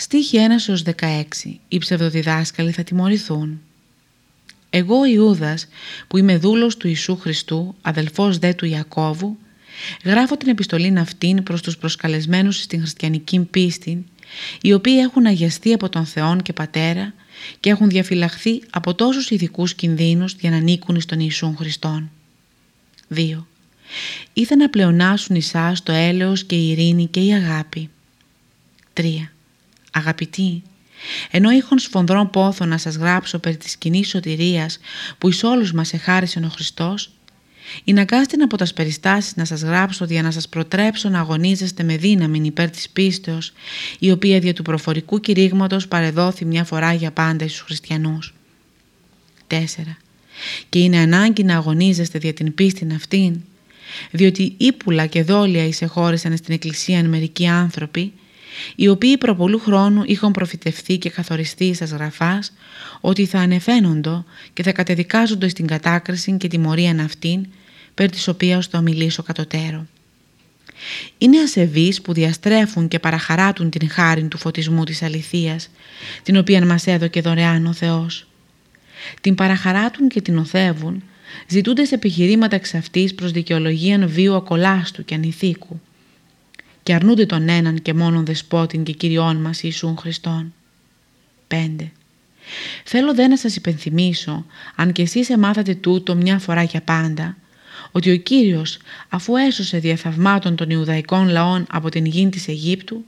Στίχη 1 16. Οι ψευδοδιδάσκαλοι θα τιμωρηθούν. Εγώ ο Ιούδας που είμαι δούλος του Ιησού Χριστού, αδελφός δε του Ιακώβου, γράφω την επιστολή αυτήν προς τους προσκαλεσμένους στην χριστιανική πίστη, οι οποίοι έχουν αγιαστεί από τον Θεόν και Πατέρα και έχουν διαφυλαχθεί από τόσους ειδικούς κινδύνους για να ανήκουν στον Ιησούν Χριστόν. 2. Ήθε να πλεονάσουν εσάς το έλεος και η ειρήνη και η αγάπη. 3. Αγαπητοί, ενώ είχον σφονδρών πόθο να σας γράψω περί της κοινής σωτηρίας που εις όλους μας εχάρισε ο Χριστός, Ηναγκάστην από τας περιστάσεις να σας γράψω για να σας προτρέψω να αγωνίζεστε με δύναμη υπέρ της πίστεως, η οποία δια του προφορικού κηρύγματος παρεδόθη μια φορά για πάντα στους χριστιανούς. 4. Και είναι ανάγκη να αγωνίζεστε δια την πίστη αυτήν, διότι ύπουλα και δόλια εισεχώρησαν στην Εκκλησία μερικοί άνθρωποι, οι οποίοι προπολού χρόνου είχαν προφητευθεί και καθοριστεί στα γραφάς ότι θα ανεφαίνοντο και θα κατεδικάζοντο στην κατάκριση και τιμωρίαν αυτήν περί της οποίας θα ομιλήσω κατωτέρω. Είναι ασεβείς που διαστρέφουν και παραχαράτουν την χάρη του φωτισμού της αληθείας, την οποία μας έδωκε δωρεάν ο Θεός. Την παραχαράτουν και την οθεύουν, ζητούνται επιχειρήματα εξ αυτής προς δικαιολογίαν βίου ακολάστου και ανηθίκου και αρνούνται τον έναν και μόνον δεσπότην και Κυριών μας Ιησούν Χριστόν. 5. Θέλω δε να σας υπενθυμίσω, αν και εσείς εμάθατε τούτο μια φορά για πάντα, ότι ο Κύριος αφού έσωσε διαθαυμάτων των Ιουδαϊκών λαών από την γη της Αιγύπτου,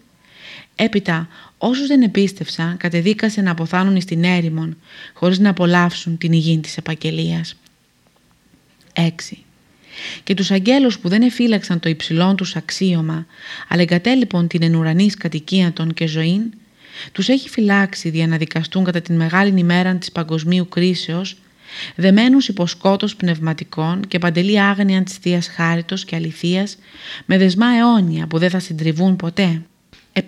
έπειτα όσους δεν επίστευσαν κατεδίκασε να αποθάνουν στην έρημον χωρίς να απολαύσουν την υγιή της επαγγελίας. 6. Και τους αγγέλους που δεν εφύλαξαν το υψηλόν τους αξίωμα, αλλά εγκατέλειπον την ενουρανής κατοικία των και ζωήν, τους έχει φυλάξει για να δικαστούν κατά την μεγάλη ημέρα της παγκοσμίου κρίσεως δεμένους υποσκότος πνευματικών και παντελή άγνοια της Θείας Χάριτος και Αληθείας με δεσμά αιώνια που δεν θα συντριβούν ποτέ. 7.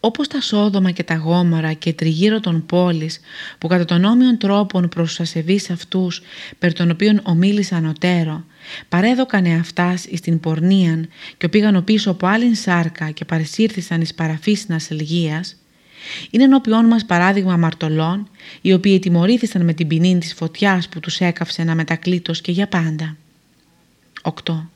Όπως τα Σόδομα και τα Γόμορα και τριγύρω των πόλης που κατά τον όμοιον τρόπον προς τους ασεβείς αυτούς περί των οποίων ομίλησαν οτέρο παρέδωκαν εαυτάς εις την πορνίαν και πήγαν πίσω από άλλην σάρκα και παρεσύρθησαν εις παραφύσινας ελγίας είναι ενώπιόν μας παράδειγμα αμαρτωλών, οι οποίοι τιμωρήθησαν με την ποινή της φωτιάς που τους έκαυσε να μετακλήτως και για πάντα. 8.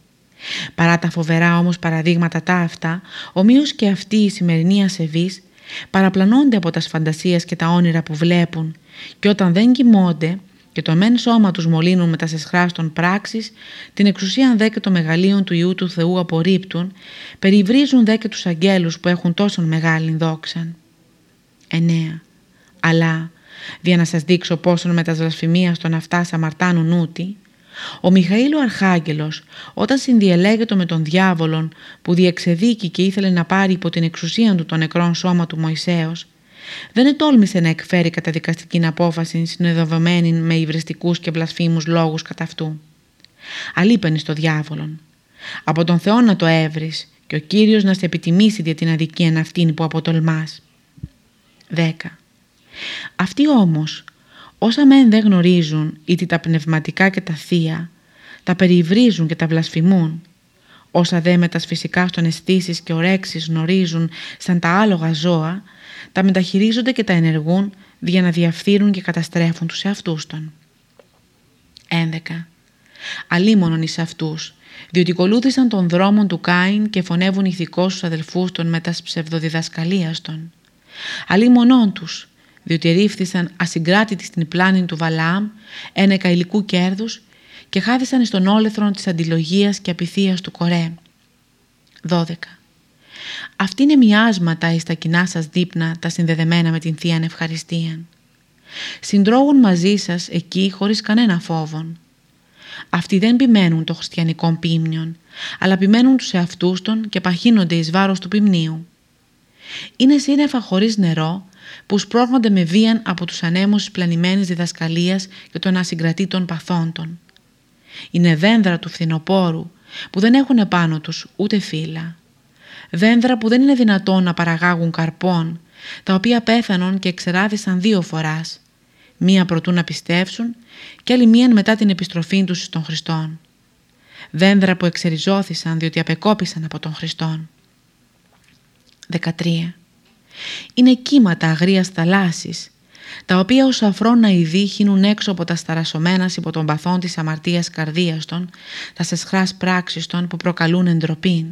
Παρά τα φοβερά όμως παραδείγματα τα αυτά, ομοίως και αυτοί οι σημερινοί ασεβείς παραπλανώνται από τας φαντασίες και τα όνειρα που βλέπουν και όταν δεν κοιμώνται και το μεν σώμα τους μολύνουν με τας σεσχράς των πράξεις, την εξουσία δε και το μεγαλείον του Ιού του Θεού απορρίπτουν, περιβρίζουν δε και τους αγγέλους που έχουν τόσο μεγάλη δόξαν. 9. Αλλά, για να σας δείξω πόσον με τας βλασφημίας στον αυτά αμαρτάνουν ούτι, ο Μιχαήλ ο Αρχάγγελος όταν συνδιελέγεται με τον διάβολον που διεξεδίκη και ήθελε να πάρει υπό την εξουσία του το νεκρόν σώμα του Μωυσέως, δεν ετόλμησε να εκφέρει καταδικαστική απόφαση συνεδευμένη με υβριστικούς και βλασφήμους λόγους κατά αυτού. Αλείπαινε στο διάβολον. Από τον Θεό να το έβρεις και ο Κύριος να σε επιτιμήσει για την αδικία αυτήν που αποτολμάς. 10. Αυτοί όμως, όσα μεν δεν γνωρίζουν είτε τα πνευματικά και τα θεία, τα περιβρίζουν και τα βλασφημούν, όσα δε με τα φυσικά στον αισθήσεις και ορέξεις γνωρίζουν σαν τα άλογα ζώα, τα μεταχειρίζονται και τα ενεργούν για να διαφθείρουν και καταστρέφουν τους εαυτούς των. 11. Αλίμονον εις αυτούς, διότι ακολούθησαν τον δρόμο του Κάιν και φωνεύουν ηθικώς στους αδελφούς των με τας ψευδοδιδασκαλίας των αλλή μονών τους, διότι ρίφθησαν ασυγκράτητοι στην πλάνη του Βαλάμ, ένεκα υλικού κέρδους και χάθησαν στον όλεθρον της αντιλογίας και απειθίας του Κορέ. 12. Αυτή είναι μοιάσματα εις τα κοινά σας δείπνα τα συνδεδεμένα με την Θεία Ευχαριστία. Συντρώγουν μαζί σας εκεί χωρίς κανένα φόβον. Αυτοί δεν ποιμένουν το χριστιανικό πίμνιον, αλλά ποιμένουν τους εαυτούς των και παχύνονται εις βάρος του ποιμνίου είναι σύννεφα χωρίς νερό που σπρώχνονται με βίαν από τους ανέμους της πλανημένης διδασκαλίας και των ασυγκρατήτων παθόντων. Είναι δένδρα του φθινοπόρου που δεν έχουν επάνω τους ούτε φύλλα. Δένδρα που δεν είναι δυνατόν να παραγάγουν καρπών, τα οποία πέθανον και εξεράδησαν δύο φοράς, μία προτού να πιστεύσουν και άλλη μία μετά την επιστροφή τους στον Χριστόν. Δένδρα που εξεριζώθησαν διότι απεκόπησαν από τον Χριστόν. 13. Είναι κύματα αγρίας θαλάσσης, τα οποία ως αφρώνα ειδή χύνουν έξω από τα σταρασωμένα υπό των παθών της αμαρτίας καρδίας των, τα σεσχράς πράξεις των που προκαλούν εντροπήν.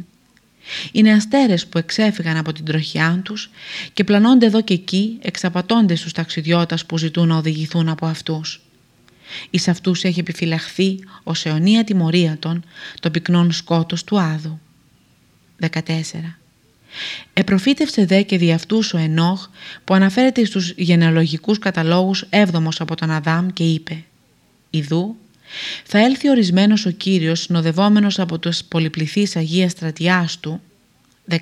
Είναι αστέρες που εξέφυγαν από την τροχιά τους και πλανώνται εδώ και εκεί εξαπατώνται στους ταξιδιώτας που ζητούν να οδηγηθούν από αυτούς. Εις αυτούς έχει επιφυλαχθεί ως αιωνία τιμωρία των το πυκνών σκότος του Άδου. 14. Επροφήτευσε δε και δι' αυτούς ο Ενόχ που αναφέρεται στους γενεαλογικούς καταλόγους έβδομος από τον Αδάμ και είπε «Ιδού θα έλθει ορισμένος ο Κύριος συνοδευόμενος από τους πολυπληθείς Αγίας Στρατιάς του 15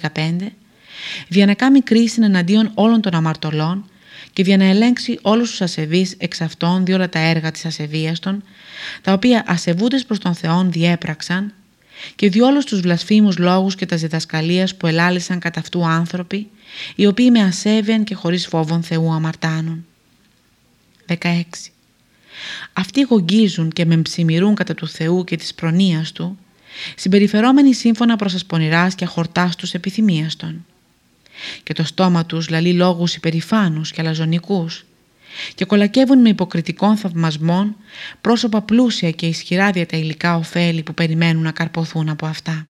για να κάνει κρίση εναντίον όλων των αμαρτωλών και για να ελέγξει όλους τους ασεβείς εξ αυτών διόλα τα έργα της ασεβίας των, τα οποία ασεβούντες προς τον Θεόν διέπραξαν και διόλους τους βλασφήμους λόγους και τα διδασκαλίας που ελάλησαν κατά αυτού άνθρωποι, οι οποίοι με ασέβιαν και χωρίς φόβον Θεού αμαρτάνουν. 16. Αυτοί γογγίζουν και μεμψημυρούν κατά του Θεού και της προνοίας Του, συμπεριφερόμενοι σύμφωνα προς ασπονηράς και αχορτάς τους επιθυμίας Των. Και το στόμα τους λαλεί λόγους υπερηφάνους και αλαζονικούς και κολακεύουν με υποκριτικών θαυμασμών πρόσωπα πλούσια και ισχυρά δια τα υλικά ωφέλη που περιμένουν να καρποθούν από αυτά.